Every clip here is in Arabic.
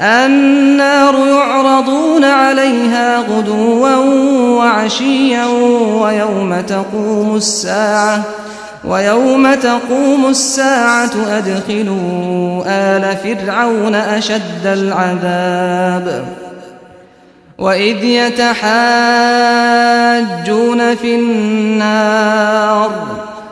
النار يعرضون عليها غدوا وعشيا ويوم تقوم الساعة ويوم تقوم الساعة أدخلوا آل فرعون أشد العذاب وإذ يتحاجون في النار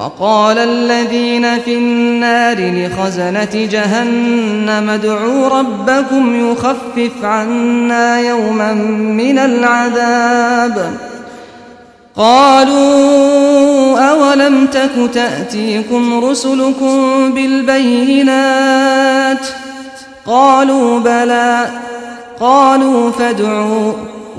وقال الذين في النار لخزنة جهنم ادعوا ربكم يخفف عنا يوما من العذاب. قالوا أولم تك تأتيكم رسلكم بالبينات؟ قالوا بلى. قالوا فادعوا.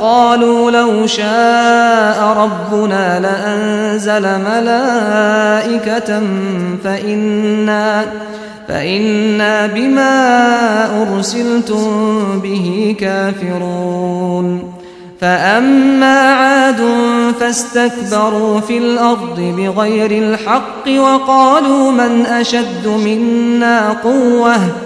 قالوا لو شاء ربنا لأنزل ملائكة فإنا, فإنا بما أرسلتم به كافرون. فأما عاد فاستكبروا في الأرض بغير الحق وقالوا من أشد منا قوةً.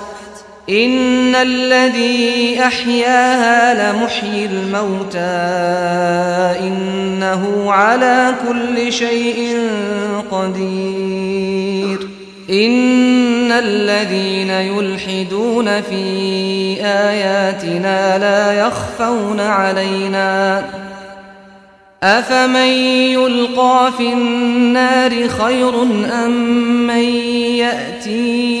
ان الذي احياها لمحيي الموتى انه على كل شيء قدير ان الذين يلحدون في اياتنا لا يخفون علينا أفمن يلقى في النار خير أم من يأتي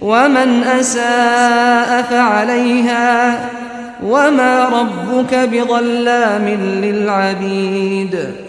ومن أساء فعليها وما ربك بظلام للعبيد